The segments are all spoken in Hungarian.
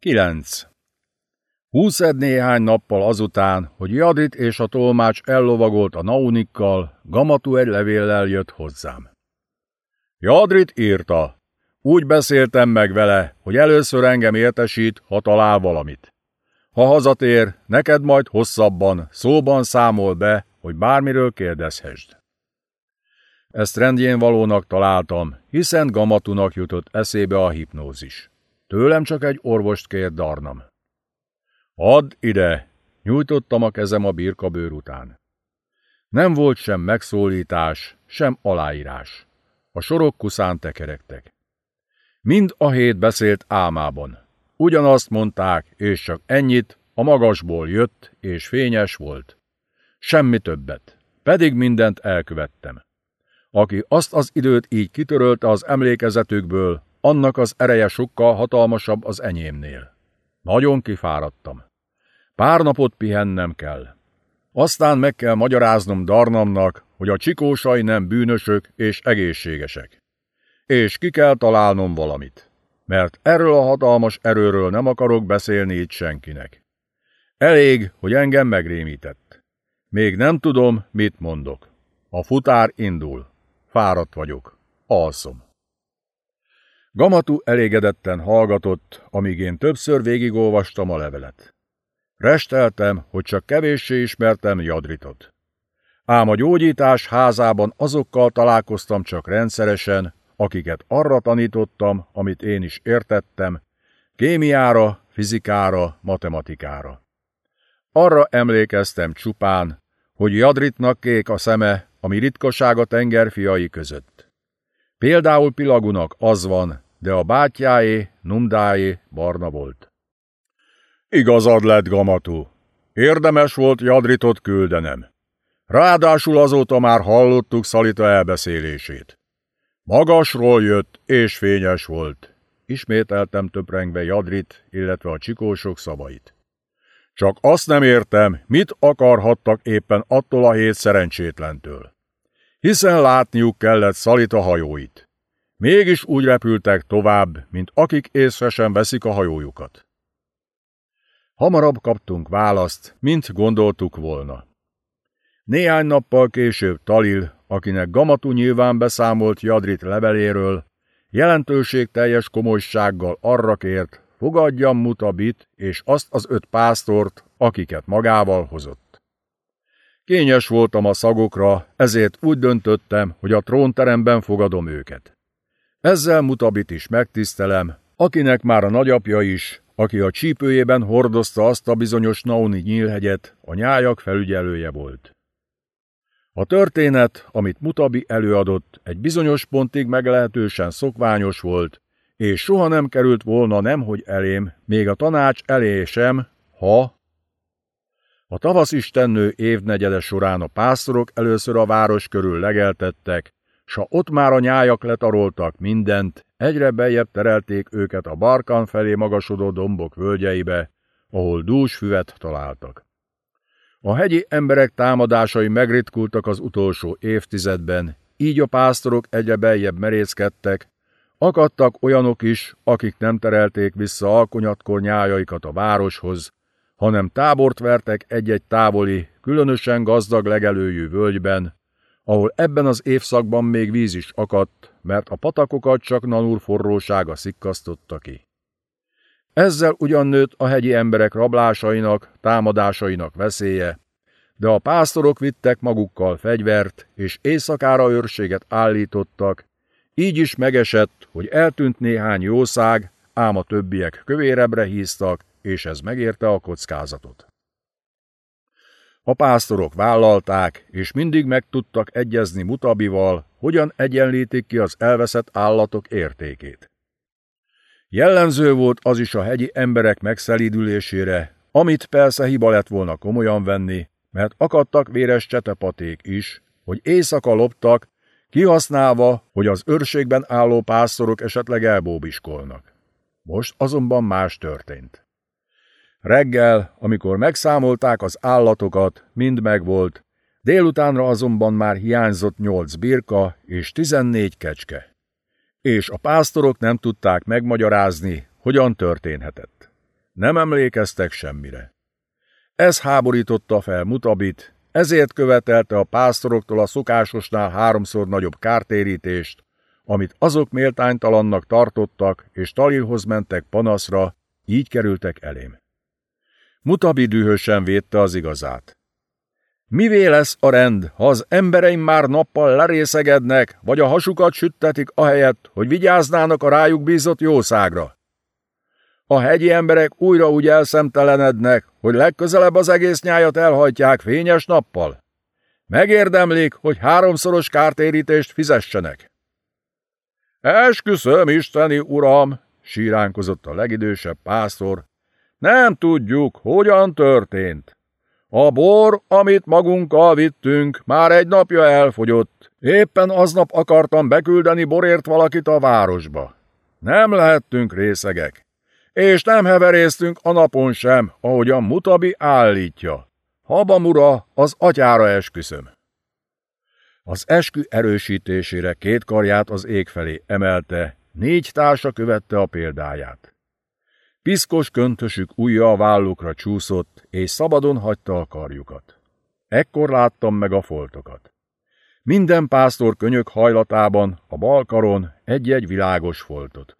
9. Húszed néhány nappal azután, hogy Jadrit és a tolmács ellovagolt a naunikkal, Gamatu egy levéllel jött hozzám. Jadrit írta. Úgy beszéltem meg vele, hogy először engem értesít, ha talál valamit. Ha hazatér, neked majd hosszabban, szóban számol be, hogy bármiről kérdezhessd. Ezt rendjén valónak találtam, hiszen Gamatunak jutott eszébe a hipnózis. Tőlem csak egy orvost kér Darnam. Add ide! Nyújtottam a kezem a birkabőr után. Nem volt sem megszólítás, sem aláírás. A sorok kuszán tekerektek. Mind a hét beszélt álmában. Ugyanazt mondták, és csak ennyit, a magasból jött, és fényes volt. Semmi többet, pedig mindent elkövettem. Aki azt az időt így kitörölte az emlékezetükből, annak az ereje sokkal hatalmasabb az enyémnél. Nagyon kifáradtam. Pár napot pihennem kell. Aztán meg kell magyaráznom Darnamnak, hogy a csikósai nem bűnösök és egészségesek. És ki kell találnom valamit, mert erről a hatalmas erőről nem akarok beszélni itt senkinek. Elég, hogy engem megrémített. Még nem tudom, mit mondok. A futár indul. Fáradt vagyok. Alszom. Gamatu elégedetten hallgatott, amíg én többször végigolvastam a levelet. Resteltem, hogy csak kevéssé ismertem Jadritot. Ám a gyógyítás házában azokkal találkoztam csak rendszeresen, akiket arra tanítottam, amit én is értettem, kémiára, fizikára, matematikára. Arra emlékeztem csupán, hogy Jadritnak kék a szeme, ami ritkaság a tengerfiai között. Például Pilagunak az van, de a bátyjáé, Numdáé barna volt. Igazad lett, Gamatú. Érdemes volt Jadritot küldenem. Ráadásul azóta már hallottuk Szalita elbeszélését. Magasról jött, és fényes volt. Ismételtem töprengve Jadrit, illetve a csikósok szavait. Csak azt nem értem, mit akarhattak éppen attól a hét szerencsétlentől. Hiszen látniuk kellett Szalita hajóit. Mégis úgy repültek tovább, mint akik észre sem veszik a hajójukat. Hamarabb kaptunk választ, mint gondoltuk volna. Néhány nappal később Talil, akinek Gamatú nyilván beszámolt Jadrit leveléről, jelentőségteljes komolysággal arra kért, fogadjam Mutabit és azt az öt pásztort, akiket magával hozott. Kényes voltam a szagokra, ezért úgy döntöttem, hogy a trónteremben fogadom őket. Ezzel Mutabit is megtisztelem, akinek már a nagyapja is, aki a csípőjében hordozta azt a bizonyos Nauni nyílhegyet, a nyájak felügyelője volt. A történet, amit Mutabi előadott, egy bizonyos pontig meglehetősen szokványos volt, és soha nem került volna nemhogy elém, még a tanács elé sem, ha... A tavaszistennő évnegyede során a pásztorok először a város körül legeltettek, s ott már a nyájak letaroltak mindent, egyre beljebb terelték őket a Barkan felé magasodó dombok völgyeibe, ahol dús füvet találtak. A hegyi emberek támadásai megritkultak az utolsó évtizedben, így a pásztorok egyre beljebb merészkedtek, akadtak olyanok is, akik nem terelték vissza alkonyatkor nyájaikat a városhoz, hanem tábort vertek egy-egy távoli, különösen gazdag legelőjű völgyben, ahol ebben az évszakban még víz is akadt, mert a patakokat csak Nanur forrósága szikkasztotta ki. Ezzel ugyan nőtt a hegyi emberek rablásainak, támadásainak veszélye, de a pásztorok vittek magukkal fegyvert, és éjszakára őrséget állítottak, így is megesett, hogy eltűnt néhány jószág, ám a többiek kövérebbre híztak, és ez megérte a kockázatot. A pásztorok vállalták, és mindig meg tudtak egyezni Mutabival, hogyan egyenlítik ki az elveszett állatok értékét. Jellemző volt az is a hegyi emberek megszelídülésére, amit persze hiba lett volna komolyan venni, mert akadtak véres csetepaték is, hogy éjszaka loptak, kihasználva, hogy az őrségben álló pásztorok esetleg elbóbiskolnak. Most azonban más történt. Reggel, amikor megszámolták az állatokat, mind megvolt, délutánra azonban már hiányzott nyolc birka és tizennégy kecske. És a pásztorok nem tudták megmagyarázni, hogyan történhetett. Nem emlékeztek semmire. Ez háborította fel Mutabit, ezért követelte a pásztoroktól a szokásosnál háromszor nagyobb kártérítést, amit azok méltánytalannak tartottak, és Talilhoz mentek panaszra, így kerültek elém. Mutabi dühösen védte az igazát. Mivé lesz a rend, ha az embereim már nappal lerészegednek, vagy a hasukat süttetik ahelyett, hogy vigyáznának a rájuk bízott jószágra? A hegyi emberek újra úgy elszemtelenednek, hogy legközelebb az egész nyájat elhajtják fényes nappal. Megérdemlik, hogy háromszoros kártérítést fizessenek. Esküszöm, isteni uram, síránkozott a legidősebb pásztor. Nem tudjuk, hogyan történt. A bor, amit magunkkal vittünk, már egy napja elfogyott. Éppen aznap akartam beküldeni borért valakit a városba. Nem lehettünk részegek. És nem heveréztünk a napon sem, ahogy a mutabi állítja. Habamura, az atyára esküszöm. Az eskü erősítésére két karját az ég felé emelte, négy társa követte a példáját. Piszkos köntösük ujja a vállukra csúszott, és szabadon hagyta a karjukat. Ekkor láttam meg a foltokat. Minden pásztor könyök hajlatában, a bal karon egy-egy világos foltot.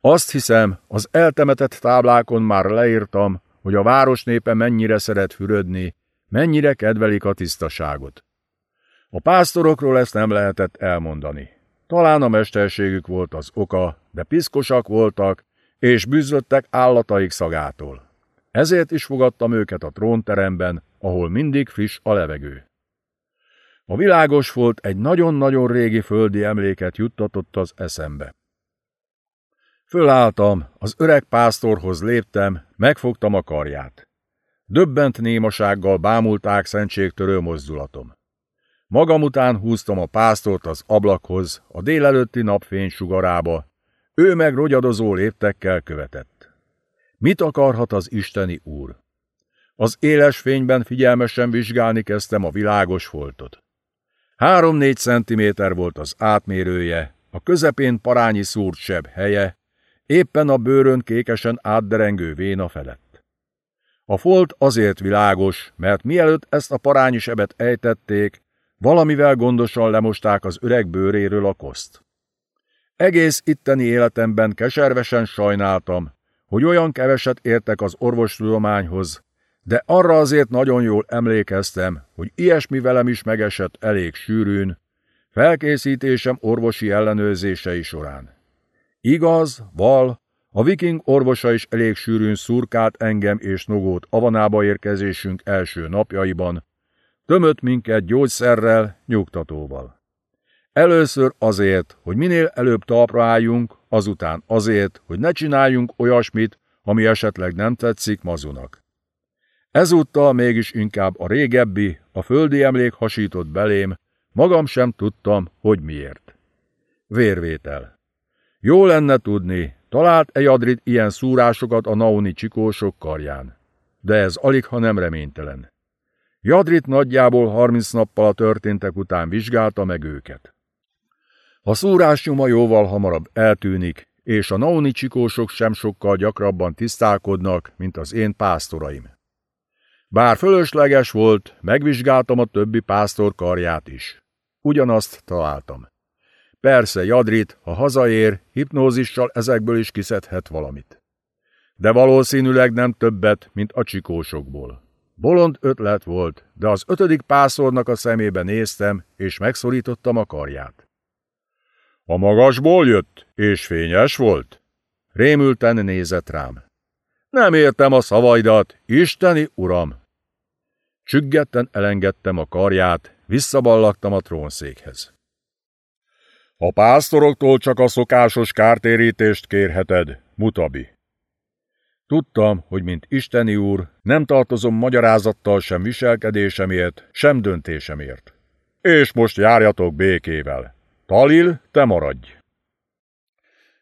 Azt hiszem, az eltemetett táblákon már leírtam, hogy a város népe mennyire szeret fürödni, mennyire kedvelik a tisztaságot. A pásztorokról ezt nem lehetett elmondani. Talán a mesterségük volt az oka, de piszkosak voltak, és bűzöttek állataik szagától. Ezért is fogadtam őket a trónteremben, ahol mindig friss a levegő. A világos volt egy nagyon-nagyon régi földi emléket juttatott az eszembe. Fölálltam, az öreg pásztorhoz léptem, megfogtam a karját. Döbbent némasággal bámulták szentségtörő mozdulatom. Magam után húztam a pásztort az ablakhoz, a délelőtti napfény sugarába, ő meg rogyadozó léptekkel követett. Mit akarhat az isteni úr? Az éles fényben figyelmesen vizsgálni kezdtem a világos foltot. Három-négy centiméter volt az átmérője, a közepén parányi szúrt seb helye, éppen a bőrön kékesen átderengő véna felett. A folt azért világos, mert mielőtt ezt a parányi sebet ejtették, valamivel gondosan lemosták az öreg bőréről a koszt. Egész itteni életemben keservesen sajnáltam, hogy olyan keveset értek az orvostudományhoz, de arra azért nagyon jól emlékeztem, hogy ilyesmi velem is megesett elég sűrűn, felkészítésem orvosi ellenőrzései során. Igaz, val, a viking orvosa is elég sűrűn szurkált engem és Nogót avanába érkezésünk első napjaiban, tömött minket gyógyszerrel, nyugtatóval. Először azért, hogy minél előbb talpra álljunk, azután azért, hogy ne csináljunk olyasmit, ami esetleg nem tetszik mazunak. Ezúttal mégis inkább a régebbi, a földi emlék hasított belém, magam sem tudtam, hogy miért. Vérvétel. Jó lenne tudni, talált egy adrit ilyen szúrásokat a nauni csikósok karján. De ez alig, ha nem reménytelen. Jadrit nagyjából harminc nappal a történtek után vizsgálta meg őket. A szúrás nyoma jóval hamarabb eltűnik, és a nauni csikósok sem sokkal gyakrabban tisztálkodnak, mint az én pásztoraim. Bár fölösleges volt, megvizsgáltam a többi pásztor karját is. Ugyanazt találtam. Persze, Jadrit, ha hazaér, hipnózissal ezekből is kiszedhet valamit. De valószínűleg nem többet, mint a csikósokból. Bolond ötlet volt, de az ötödik pászornak a szemébe néztem, és megszorítottam a karját. A magasból jött, és fényes volt? Rémülten nézett rám. Nem értem a szavaidat, isteni uram! Csüggetten elengedtem a karját, visszaballagtam a trónszékhez. A pásztoroktól csak a szokásos kártérítést kérheted, mutabi. Tudtam, hogy mint Isteni úr, nem tartozom magyarázattal sem viselkedésemért, sem döntésemért. És most járjatok békével. Talil, te maradj!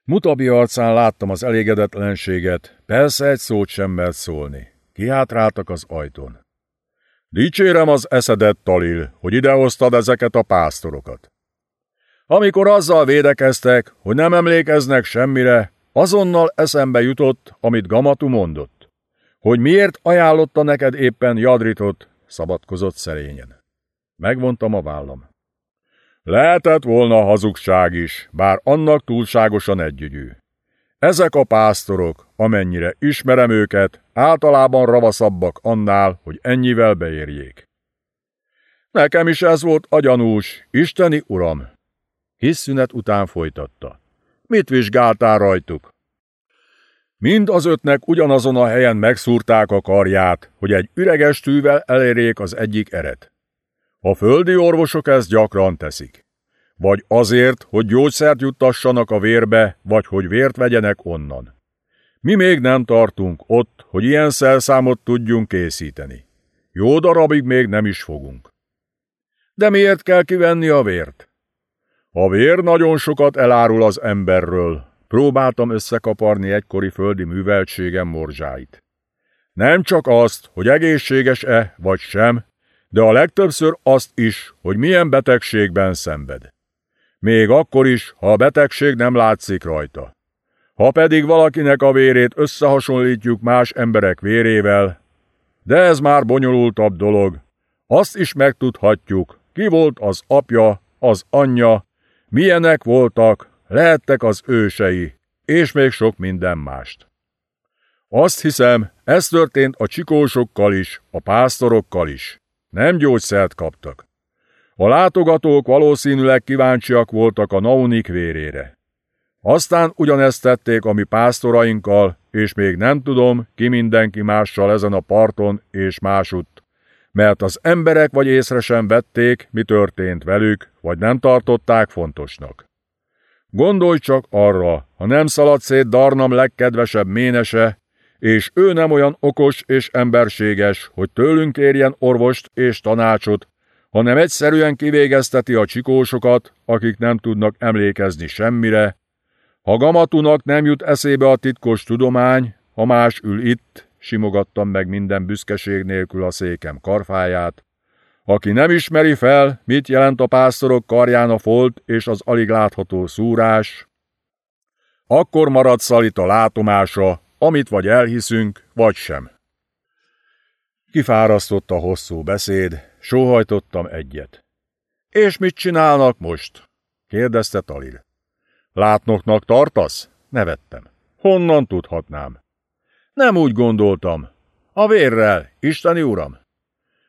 Mutabi arcán láttam az elégedetlenséget, persze egy szót sem mert szólni. Kihátráltak az ajtón. Dicsérem az eszedet, Talil, hogy idehoztad ezeket a pásztorokat. Amikor azzal védekeztek, hogy nem emlékeznek semmire, Azonnal eszembe jutott, amit Gamatu mondott. Hogy miért ajánlotta neked éppen Jadritot, szabadkozott szerényen. Megvontam a vállam. Lehetett volna hazugság is, bár annak túlságosan együgyű. Ezek a pásztorok, amennyire ismerem őket, általában ravaszabbak annál, hogy ennyivel beérjék. Nekem is ez volt a gyanús, isteni uram. Hisszünet után folytatta. Mit vizsgáltál rajtuk? Mind az ötnek ugyanazon a helyen megszúrták a karját, hogy egy üreges tűvel elérjék az egyik eret. A földi orvosok ezt gyakran teszik. Vagy azért, hogy gyógyszert juttassanak a vérbe, vagy hogy vért vegyenek onnan. Mi még nem tartunk ott, hogy ilyen szerszámot tudjunk készíteni. Jó darabig még nem is fogunk. De miért kell kivenni a vért? A vér nagyon sokat elárul az emberről. Próbáltam összekaparni egykori földi műveltségem morzsáit. Nem csak azt, hogy egészséges-e vagy sem, de a legtöbbször azt is, hogy milyen betegségben szenved. Még akkor is, ha a betegség nem látszik rajta. Ha pedig valakinek a vérét összehasonlítjuk más emberek vérével, de ez már bonyolultabb dolog, azt is megtudhatjuk, ki volt az apja, az anyja, milyenek voltak, lehettek az ősei, és még sok minden mást. Azt hiszem, ez történt a csikósokkal is, a pásztorokkal is. Nem gyógyszert kaptak. A látogatók valószínűleg kíváncsiak voltak a naunik vérére. Aztán ugyanezt tették a mi pásztorainkkal, és még nem tudom, ki mindenki mással ezen a parton és másutt, mert az emberek vagy észre sem vették, mi történt velük, vagy nem tartották fontosnak. Gondolj csak arra, ha nem szalad szét Darnam legkedvesebb ménese, és ő nem olyan okos és emberséges, hogy tőlünk érjen orvost és tanácsot, hanem egyszerűen kivégezteti a csikósokat, akik nem tudnak emlékezni semmire. Ha Gamatunak nem jut eszébe a titkos tudomány, ha más ül itt, simogattam meg minden büszkeség nélkül a székem karfáját, aki nem ismeri fel, mit jelent a pásztorok karján a folt és az alig látható szúrás, akkor marad szalit a látomása, amit vagy elhiszünk, vagy sem. Kifárasztott a hosszú beszéd, Sóhajtottam egyet. És mit csinálnak most? kérdezte Talil. Látnoknak tartasz? Nevettem. Honnan tudhatnám? Nem úgy gondoltam. A vérrel, isteni uram.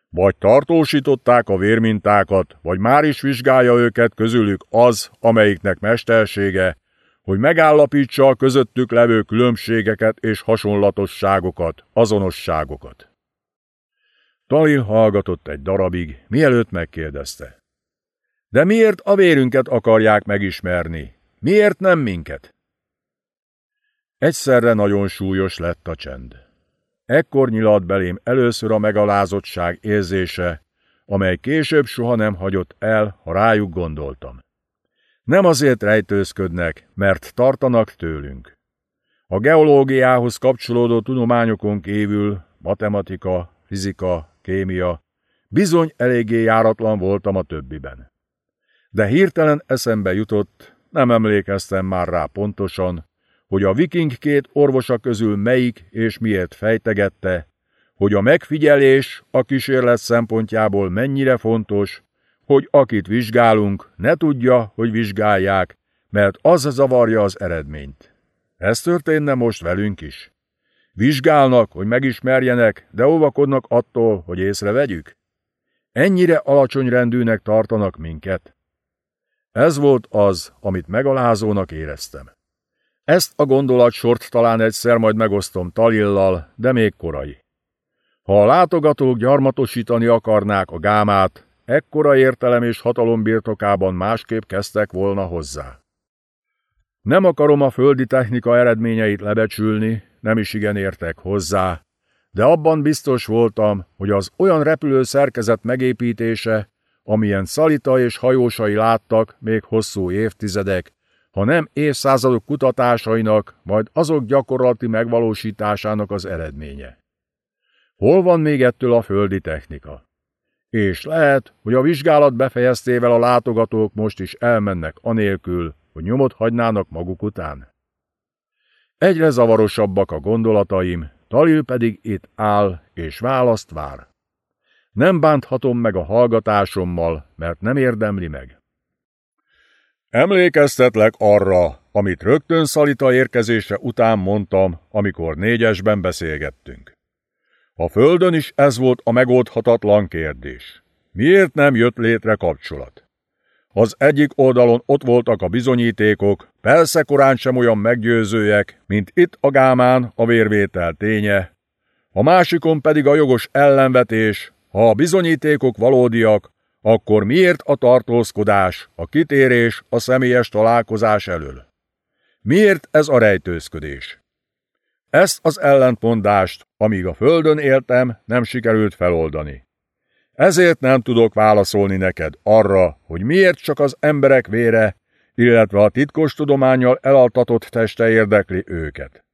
Vagy tartósították a vérmintákat, vagy már is vizsgálja őket közülük az, amelyiknek mestersége, hogy megállapítsa a közöttük levő különbségeket és hasonlatosságokat, azonosságokat. Talil hallgatott egy darabig, mielőtt megkérdezte. De miért a vérünket akarják megismerni? Miért nem minket? Egyszerre nagyon súlyos lett a csend. Ekkor nyilat belém először a megalázottság érzése, amely később soha nem hagyott el, ha rájuk gondoltam. Nem azért rejtőzködnek, mert tartanak tőlünk. A geológiához kapcsolódó tudományokon kívül matematika, fizika, kémia, bizony eléggé járatlan voltam a többiben. De hirtelen eszembe jutott, nem emlékeztem már rá pontosan, hogy a viking két orvosa közül melyik és miért fejtegette, hogy a megfigyelés a kísérlet szempontjából mennyire fontos, hogy akit vizsgálunk, ne tudja, hogy vizsgálják, mert az zavarja az eredményt. Ez történne most velünk is. Vizsgálnak, hogy megismerjenek, de óvakodnak attól, hogy észrevegyük? Ennyire alacsony rendűnek tartanak minket? Ez volt az, amit megalázónak éreztem. Ezt a gondolatsort talán egyszer majd megosztom Talillal, de még korai. Ha a látogatók gyarmatosítani akarnák a gámát, ekkora értelem és hatalom birtokában másképp kezdtek volna hozzá. Nem akarom a földi technika eredményeit lebecsülni, nem is igen értek hozzá, de abban biztos voltam, hogy az olyan repülő szerkezet megépítése, amilyen Szalita és hajósai láttak még hosszú évtizedek, ha nem évszázadok kutatásainak, majd azok gyakorlati megvalósításának az eredménye. Hol van még ettől a földi technika? És lehet, hogy a vizsgálat befejeztével a látogatók most is elmennek anélkül, hogy nyomot hagynának maguk után. Egyre zavarosabbak a gondolataim, Talil pedig itt áll és választ vár. Nem bánthatom meg a hallgatásommal, mert nem érdemli meg. Emlékeztetlek arra, amit rögtön Szalita érkezése után mondtam, amikor négyesben beszélgettünk. A földön is ez volt a megoldhatatlan kérdés. Miért nem jött létre kapcsolat? Az egyik oldalon ott voltak a bizonyítékok, persze korán sem olyan meggyőzőek, mint itt a gámán a vérvétel ténye, a másikon pedig a jogos ellenvetés, ha a bizonyítékok valódiak, akkor miért a tartózkodás, a kitérés, a személyes találkozás elől? Miért ez a rejtőzködés? Ezt az ellentmondást, amíg a földön éltem, nem sikerült feloldani. Ezért nem tudok válaszolni neked arra, hogy miért csak az emberek vére, illetve a titkos tudományjal elaltatott teste érdekli őket.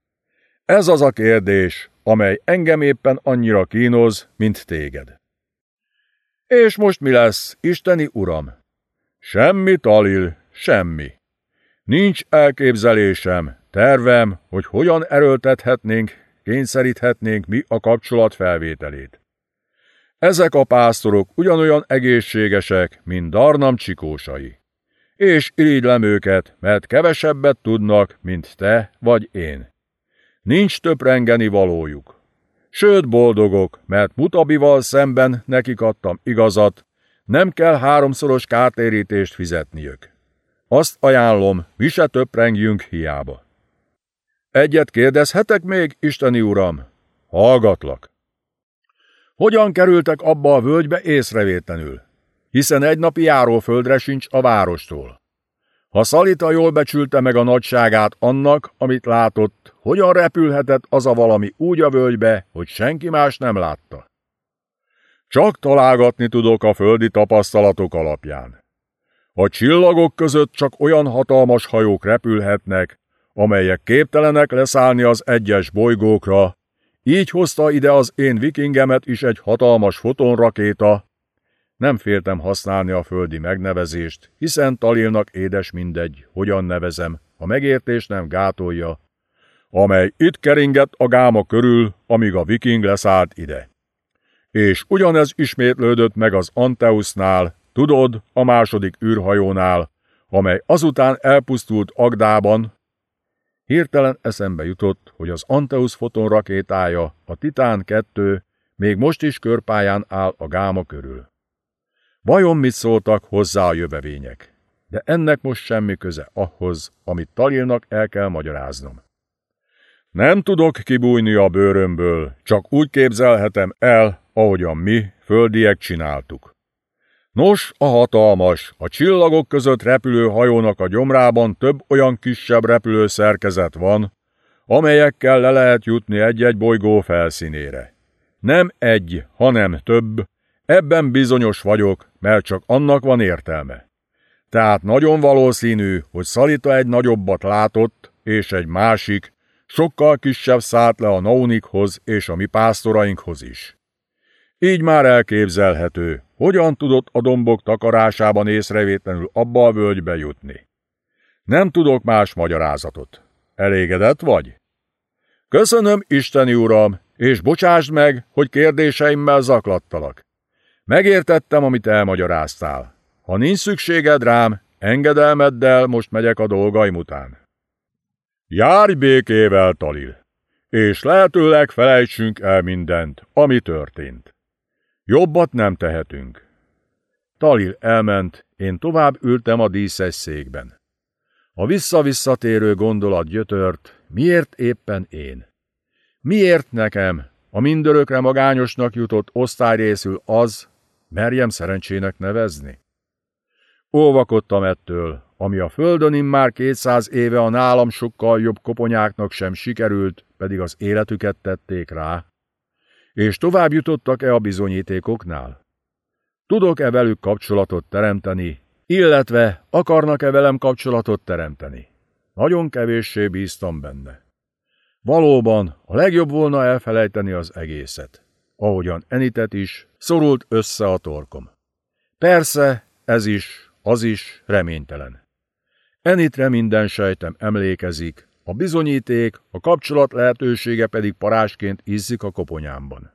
Ez az a kérdés, amely engem éppen annyira kínoz, mint téged. És most mi lesz, Isteni Uram? Semmi, Talil, semmi. Nincs elképzelésem, tervem, hogy hogyan erőltethetnénk, kényszeríthetnénk mi a kapcsolat felvételét. Ezek a pásztorok ugyanolyan egészségesek, mint Darnam csikósai. És irigylem őket, mert kevesebbet tudnak, mint te vagy én. Nincs több rengeni valójuk. Sőt boldogok, mert Mutabival szemben nekik adtam igazat, nem kell háromszoros kártérítést fizetniük. Azt ajánlom, mi se töprengjünk hiába. Egyet kérdezhetek még, Isteni Uram? Hallgatlak. Hogyan kerültek abba a völgybe észrevétlenül? Hiszen egy napi járóföldre sincs a várostól. Ha Szalita jól becsülte meg a nagyságát annak, amit látott, hogyan repülhetett az a valami úgy a völgybe, hogy senki más nem látta? Csak találgatni tudok a földi tapasztalatok alapján. A csillagok között csak olyan hatalmas hajók repülhetnek, amelyek képtelenek leszállni az egyes bolygókra, így hozta ide az én vikingemet is egy hatalmas fotonrakéta. Nem féltem használni a földi megnevezést, hiszen Talilnak édes mindegy, hogyan nevezem, a megértés nem gátolja, amely itt keringett a gáma körül, amíg a viking leszállt ide. És ugyanez ismétlődött meg az Anteusnál, tudod, a második űrhajónál, amely azután elpusztult Agdában, Hirtelen eszembe jutott, hogy az Anteus fotonrakétája, a Titán 2 még most is körpályán áll a gáma körül. Vajon mit szóltak hozzá a jövevények? De ennek most semmi köze ahhoz, amit Talilnak el kell magyaráznom. Nem tudok kibújni a bőrömből, csak úgy képzelhetem el, ahogyan mi, földiek csináltuk. Nos, a hatalmas, a csillagok között repülő hajónak a gyomrában több olyan kisebb repülő szerkezet van, amelyekkel le lehet jutni egy-egy bolygó felszínére. Nem egy, hanem több, ebben bizonyos vagyok, mert csak annak van értelme. Tehát nagyon valószínű, hogy Szalita egy nagyobbat látott, és egy másik, sokkal kisebb szállt le a Naunikhoz és a mi pásztorainkhoz is. Így már elképzelhető, hogyan tudott a dombok takarásában észrevétlenül abba a völgybe jutni. Nem tudok más magyarázatot. Elégedett vagy? Köszönöm, Isteni Uram, és bocsásd meg, hogy kérdéseimmel zaklattalak. Megértettem, amit elmagyaráztál. Ha nincs szükséged rám, engedelmeddel most megyek a dolgaim után. Járj békével, Talil, és lehetőleg felejtsünk el mindent, ami történt. Jobbat nem tehetünk. Talil elment, én tovább ültem a díszes székben. A visszavisszatérő gondolat gyötört, miért éppen én? Miért nekem, a mindörökre magányosnak jutott osztályrészül az, merjem szerencsének nevezni? Óvakodtam ettől, ami a földön immár kétszáz éve a nálam sokkal jobb koponyáknak sem sikerült, pedig az életüket tették rá. És tovább jutottak-e a bizonyítékoknál? Tudok-e velük kapcsolatot teremteni, illetve akarnak-e velem kapcsolatot teremteni? Nagyon kevéssé bíztam benne. Valóban a legjobb volna elfelejteni az egészet. Ahogyan Enitet is, szorult össze a torkom. Persze, ez is, az is reménytelen. Enitre minden sejtem emlékezik, a bizonyíték, a kapcsolat lehetősége pedig parásként izzik a koponyámban.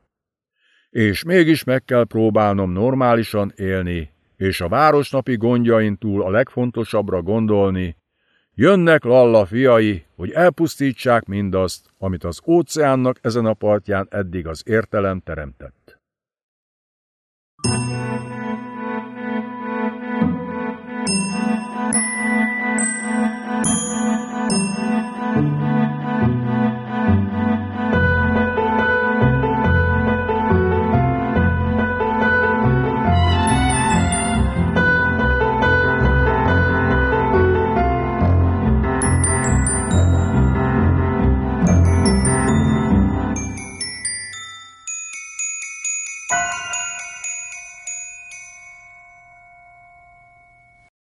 És mégis meg kell próbálnom normálisan élni, és a városnapi gondjain túl a legfontosabbra gondolni, jönnek Lalla fiai, hogy elpusztítsák mindazt, amit az óceánnak ezen a partján eddig az értelem teremtett.